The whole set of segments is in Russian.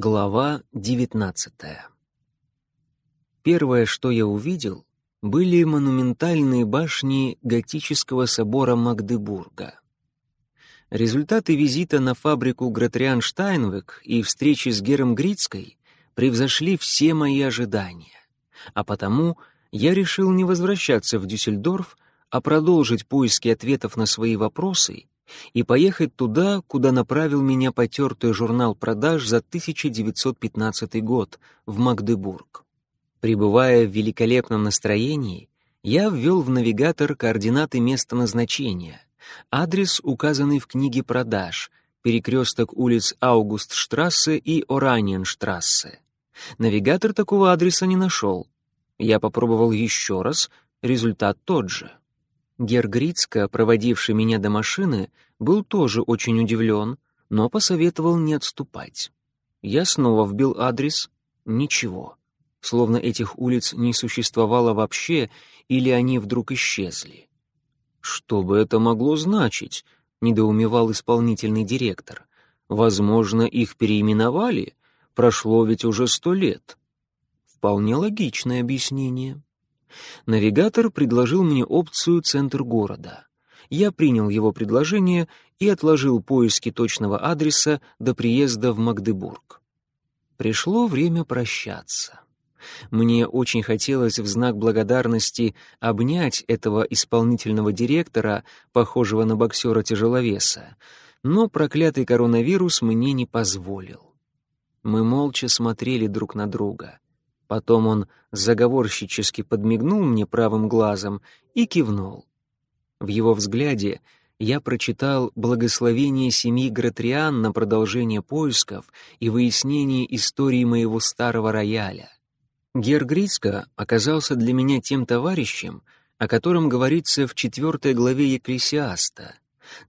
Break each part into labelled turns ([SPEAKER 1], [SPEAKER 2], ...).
[SPEAKER 1] Глава девятнадцатая Первое, что я увидел, были монументальные башни готического собора Магдебурга. Результаты визита на фабрику Гратриан Штайнвек и встречи с Гером Грицкой превзошли все мои ожидания, а потому я решил не возвращаться в Дюссельдорф, а продолжить поиски ответов на свои вопросы и поехать туда, куда направил меня потертый журнал продаж за 1915 год, в Магдебург. Пребывая в великолепном настроении, я ввел в навигатор координаты места назначения, адрес, указанный в книге продаж, перекресток улиц Аугустштрассе и Ораниенштрассе. Навигатор такого адреса не нашел. Я попробовал еще раз, результат тот же. Гергрицка, проводивший меня до машины, был тоже очень удивлен, но посоветовал не отступать. Я снова вбил адрес — ничего. Словно этих улиц не существовало вообще, или они вдруг исчезли. «Что бы это могло значить?» — недоумевал исполнительный директор. «Возможно, их переименовали? Прошло ведь уже сто лет». Вполне логичное объяснение. Навигатор предложил мне опцию «Центр города». Я принял его предложение и отложил поиски точного адреса до приезда в Магдебург. Пришло время прощаться. Мне очень хотелось в знак благодарности обнять этого исполнительного директора, похожего на боксера-тяжеловеса, но проклятый коронавирус мне не позволил. Мы молча смотрели друг на друга. Потом он заговорщически подмигнул мне правым глазом и кивнул. В его взгляде я прочитал благословение семьи Гратриан на продолжение поисков и выяснение истории моего старого рояля. Гергрицка оказался для меня тем товарищем, о котором говорится в четвертой главе Екклесиаста,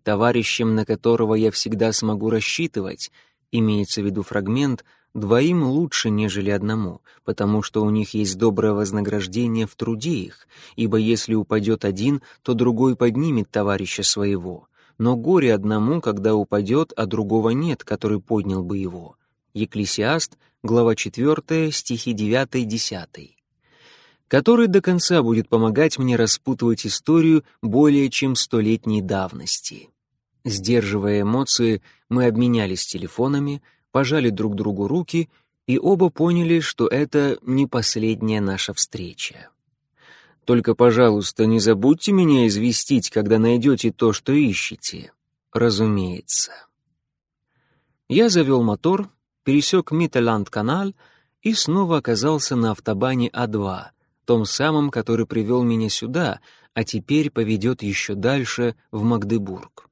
[SPEAKER 1] товарищем, на которого я всегда смогу рассчитывать, имеется в виду фрагмент — Двоим лучше, нежели одному, потому что у них есть доброе вознаграждение в труде их, ибо если упадет один, то другой поднимет товарища своего. Но горе одному, когда упадет, а другого нет, который поднял бы его. Екклесиаст, глава 4, стихи 9-10 который до конца будет помогать мне распутывать историю более чем столетней давности. Сдерживая эмоции, мы обменялись телефонами — пожали друг другу руки и оба поняли, что это не последняя наша встреча. Только, пожалуйста, не забудьте меня известить, когда найдете то, что ищете. Разумеется. Я завел мотор, пересек Миттеланд-канал и снова оказался на автобане А2, том самом, который привел меня сюда, а теперь поведет еще дальше в Магдебург.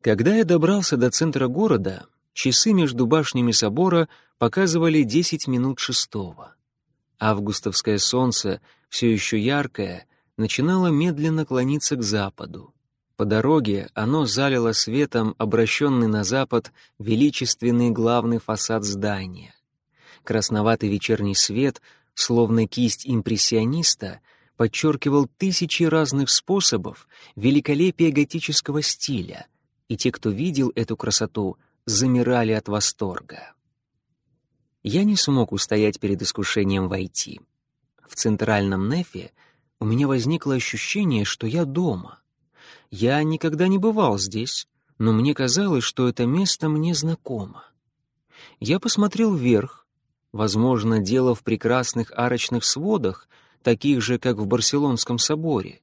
[SPEAKER 1] Когда я добрался до центра города, часы между башнями собора показывали десять минут шестого. Августовское солнце, все еще яркое, начинало медленно клониться к западу. По дороге оно залило светом обращенный на запад величественный главный фасад здания. Красноватый вечерний свет, словно кисть импрессиониста, подчеркивал тысячи разных способов великолепия готического стиля — и те, кто видел эту красоту, замирали от восторга. Я не смог устоять перед искушением войти. В центральном нефе у меня возникло ощущение, что я дома. Я никогда не бывал здесь, но мне казалось, что это место мне знакомо. Я посмотрел вверх. Возможно, дело в прекрасных арочных сводах, таких же, как в Барселонском соборе.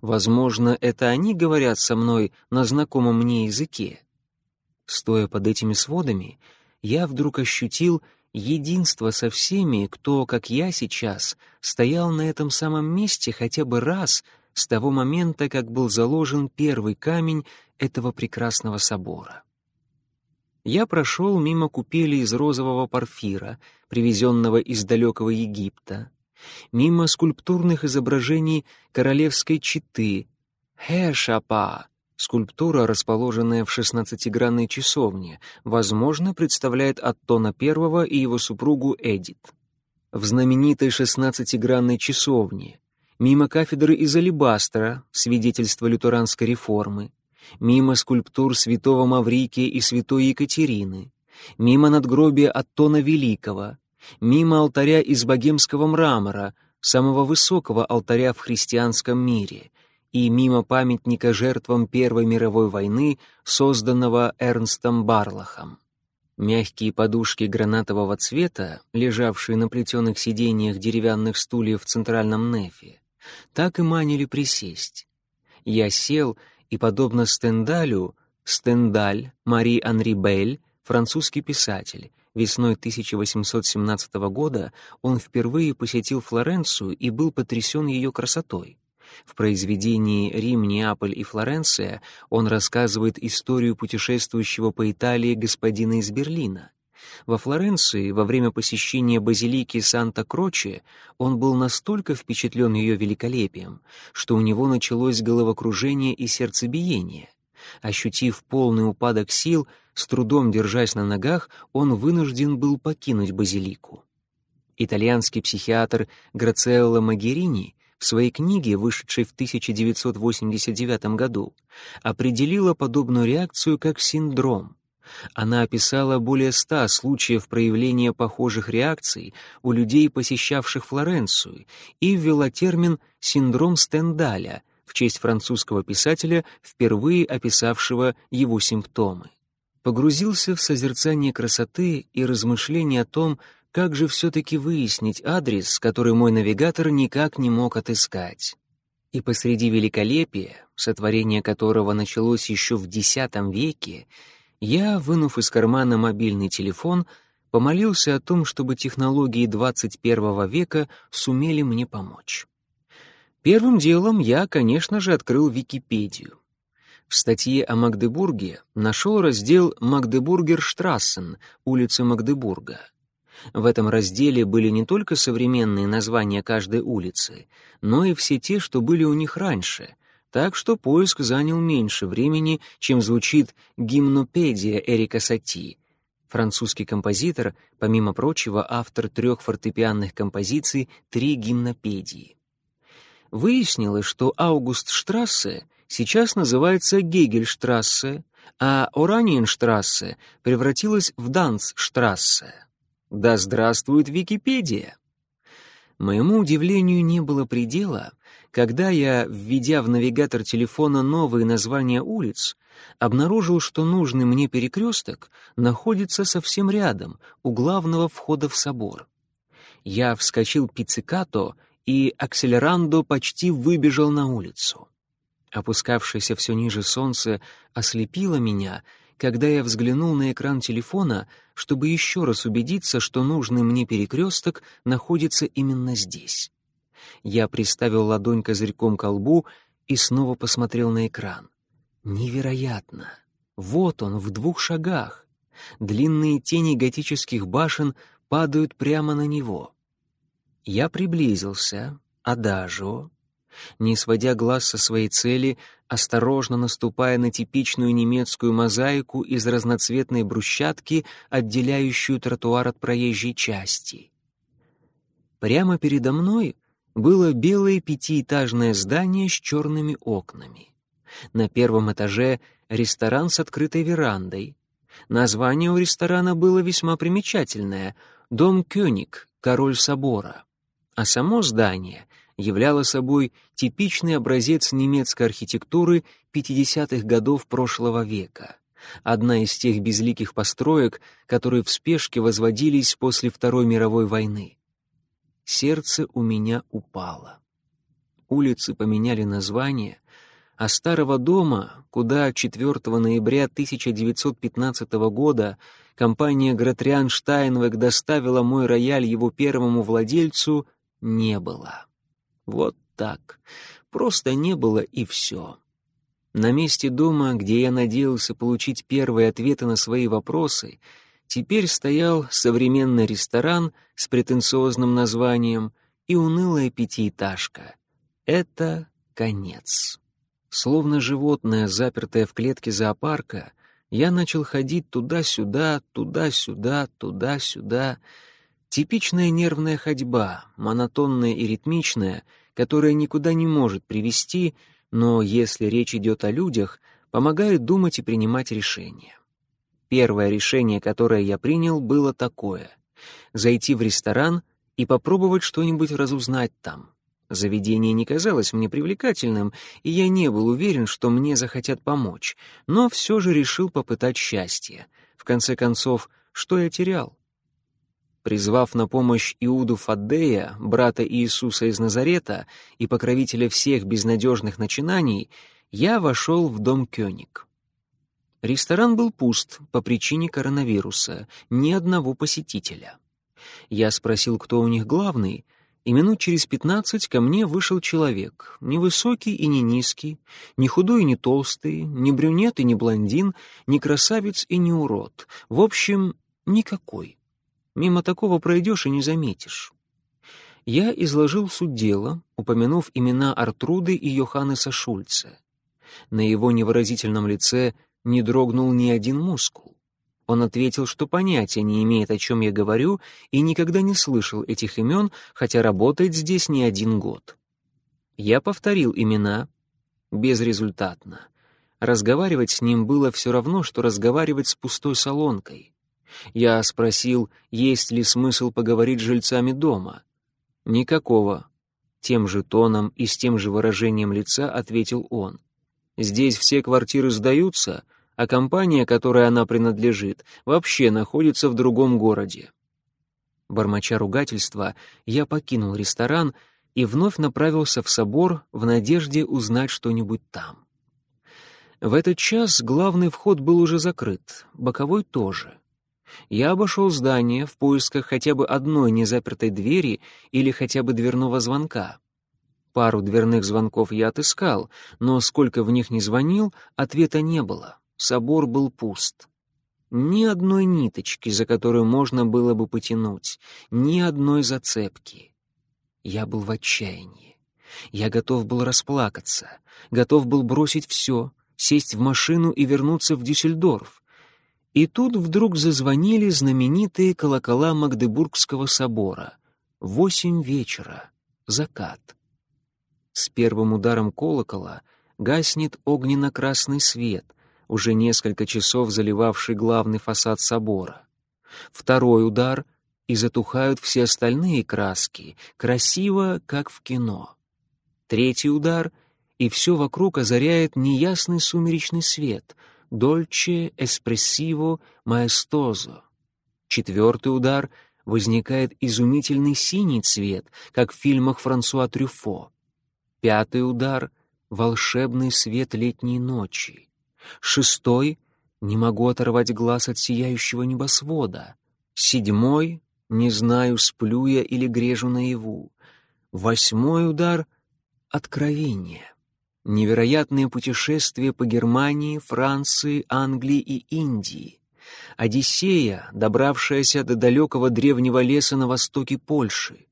[SPEAKER 1] Возможно, это они говорят со мной на знакомом мне языке. Стоя под этими сводами, я вдруг ощутил единство со всеми, кто, как я сейчас, стоял на этом самом месте хотя бы раз с того момента, как был заложен первый камень этого прекрасного собора. Я прошел мимо купели из розового порфира, привезенного из далекого Египта, мимо скульптурных изображений королевской четы. Хэшапа, скульптура, расположенная в шестнадцатигранной часовне, возможно, представляет Аттона Первого и его супругу Эдит. В знаменитой шестнадцатигранной часовне, мимо кафедры из алебастра, свидетельство лютеранской реформы, мимо скульптур святого Маврикия и святой Екатерины, мимо надгробия Аттона Великого, мимо алтаря из богемского мрамора, самого высокого алтаря в христианском мире, и мимо памятника жертвам Первой мировой войны, созданного Эрнстом Барлахом. Мягкие подушки гранатового цвета, лежавшие на плетеных сиденьях деревянных стульев в центральном нефе, так и манили присесть. Я сел и, подобно Стендалю, Стендаль, Мари Анри Бель, французский писатель, весной 1817 года он впервые посетил Флоренцию и был потрясен ее красотой. В произведении «Рим, Неаполь и Флоренция» он рассказывает историю путешествующего по Италии господина из Берлина. Во Флоренции во время посещения базилики Санта-Кроче он был настолько впечатлен ее великолепием, что у него началось головокружение и сердцебиение. Ощутив полный упадок сил, с трудом держась на ногах, он вынужден был покинуть базилику. Итальянский психиатр Грациелло Магерини в своей книге, вышедшей в 1989 году, определила подобную реакцию как синдром. Она описала более ста случаев проявления похожих реакций у людей, посещавших Флоренцию, и ввела термин «синдром Стендаля» в честь французского писателя, впервые описавшего его симптомы. Погрузился в созерцание красоты и размышления о том, как же все-таки выяснить адрес, который мой навигатор никак не мог отыскать? И посреди великолепия, сотворение которого началось еще в X веке, я, вынув из кармана мобильный телефон, помолился о том, чтобы технологии 21 века сумели мне помочь. Первым делом я, конечно же, открыл Википедию. В статье о Магдебурге нашел раздел «Магдебургерштрассен», улица Магдебурга. В этом разделе были не только современные названия каждой улицы, но и все те, что были у них раньше, так что поиск занял меньше времени, чем звучит гимнопедия Эрика Сати. Французский композитор, помимо прочего, автор трех фортепианных композиций «Три гимнопедии». Выяснилось, что Аугустштрассе сейчас называется Гегельштрассе, а Ораниенштрассе превратилась в Данцштрассе. Да здравствует Википедия! Моему удивлению не было предела, когда я, введя в навигатор телефона новые названия улиц, обнаружил, что нужный мне перекресток находится совсем рядом, у главного входа в собор. Я вскочил пиццикато и акселерандо почти выбежал на улицу. Опускавшееся все ниже солнце ослепило меня — когда я взглянул на экран телефона, чтобы еще раз убедиться, что нужный мне перекресток находится именно здесь. Я приставил ладонь козырьком к лбу и снова посмотрел на экран. Невероятно! Вот он, в двух шагах. Длинные тени готических башен падают прямо на него. Я приблизился, адажио, не сводя глаз со своей цели, осторожно наступая на типичную немецкую мозаику из разноцветной брусчатки, отделяющую тротуар от проезжей части. Прямо передо мной было белое пятиэтажное здание с черными окнами. На первом этаже ресторан с открытой верандой. Название у ресторана было весьма примечательное — «Дом Кёник», «Король собора». А само здание являла собой типичный образец немецкой архитектуры 50-х годов прошлого века. Одна из тех безликих построек, которые в спешке возводились после Второй мировой войны. Сердце у меня упало. Улицы поменяли название, а старого дома, куда 4 ноября 1915 года компания Гратриан Штайнвек доставила мой рояль его первому владельцу, не было. Вот так. Просто не было и все. На месте дома, где я надеялся получить первые ответы на свои вопросы, теперь стоял современный ресторан с претенциозным названием и унылая пятиэтажка. Это конец. Словно животное, запертое в клетке зоопарка, я начал ходить туда-сюда, туда-сюда, туда-сюда, Типичная нервная ходьба, монотонная и ритмичная, которая никуда не может привести, но если речь идет о людях, помогает думать и принимать решения. Первое решение, которое я принял, было такое — зайти в ресторан и попробовать что-нибудь разузнать там. Заведение не казалось мне привлекательным, и я не был уверен, что мне захотят помочь, но все же решил попытать счастье. В конце концов, что я терял? Призвав на помощь Иуду Фаддея, брата Иисуса из Назарета и покровителя всех безнадежных начинаний, я вошел в дом Кёник. Ресторан был пуст по причине коронавируса, ни одного посетителя. Я спросил, кто у них главный, и минут через пятнадцать ко мне вышел человек, не высокий и не низкий, не худой и не толстый, не брюнет и не блондин, не красавец и не урод, в общем, никакой. Мимо такого пройдешь и не заметишь. Я изложил суть дела, упомянув имена Артруды и Йоханнеса Шульца. На его невыразительном лице не дрогнул ни один мускул. Он ответил, что понятия не имеет, о чем я говорю, и никогда не слышал этих имен, хотя работает здесь не один год. Я повторил имена безрезультатно. Разговаривать с ним было все равно, что разговаривать с пустой солонкой. Я спросил, есть ли смысл поговорить с жильцами дома. «Никакого». Тем же тоном и с тем же выражением лица ответил он. «Здесь все квартиры сдаются, а компания, которой она принадлежит, вообще находится в другом городе». Бормоча ругательства, я покинул ресторан и вновь направился в собор в надежде узнать что-нибудь там. В этот час главный вход был уже закрыт, боковой тоже. Я обошел здание в поисках хотя бы одной незапертой двери или хотя бы дверного звонка. Пару дверных звонков я отыскал, но сколько в них ни звонил, ответа не было. Собор был пуст. Ни одной ниточки, за которую можно было бы потянуть, ни одной зацепки. Я был в отчаянии. Я готов был расплакаться, готов был бросить все, сесть в машину и вернуться в Дюссельдорф, и тут вдруг зазвонили знаменитые колокола Магдебургского собора. Восемь вечера. Закат. С первым ударом колокола гаснет огненно-красный свет, уже несколько часов заливавший главный фасад собора. Второй удар — и затухают все остальные краски, красиво, как в кино. Третий удар — и все вокруг озаряет неясный сумеречный свет — «Дольче, эспрессиво, маэстозо». Четвертый удар возникает изумительный синий цвет, как в фильмах Франсуа Трюфо. Пятый удар — волшебный свет летней ночи. Шестой — не могу оторвать глаз от сияющего небосвода. Седьмой — не знаю, сплю я или грежу наяву. Восьмой удар — откровение. Невероятные путешествия по Германии, Франции, Англии и Индии. Одиссея, добравшаяся до далекого древнего леса на востоке Польши.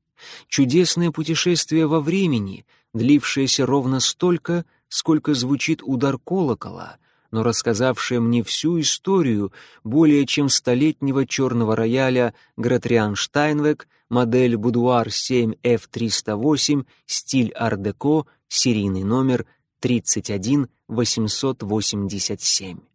[SPEAKER 1] Чудесное путешествие во времени, длившееся ровно столько, сколько звучит удар колокола, но рассказавшее мне всю историю более чем столетнего черного рояля Гратриан Штайнвек, модель Будуар 7F308, стиль ар-деко, серийный номер 31 887.